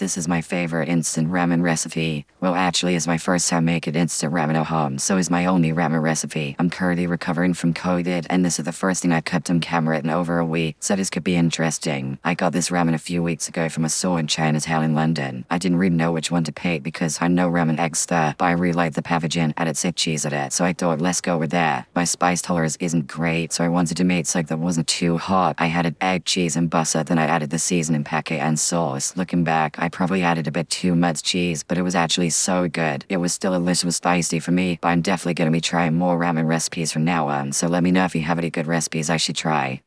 This is my favorite instant ramen recipe. Well, actually, it's my first time making instant ramen at home, so it's my only ramen recipe. I'm currently recovering from COVID, and this is the first thing I've kept on camera in over a week, so this could be interesting. I got this ramen a few weeks ago from a store in Chinatown in London. I didn't really know which one to pick because I know ramen eggs there, but I really like the Pavagin and it's cheese at it, so I thought let's go with that. My spice tolerance isn't great, so I wanted to make something that wasn't too hot. I added egg, cheese, and butter, then I added the seasoning packet and sauce. Looking back, I probably added a bit too much cheese, but it was actually so good. It was still a little spicy for me, but I'm definitely going to be trying more ramen recipes from now on, so let me know if you have any good recipes I should try.